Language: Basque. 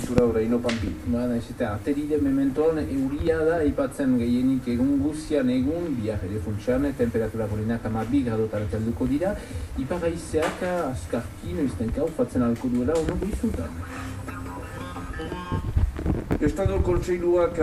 mementura oraino panpi. Ba, naiz eta ateride mementoan euria da ipatzen gehienik egun guzian egun, bihar ere funtsan, temperatura gorenak ama bi gradotara helduko dira, ipar askarki azkarki noiztenka ufatzen alko duela ono goizutan. Estado Kontseiluak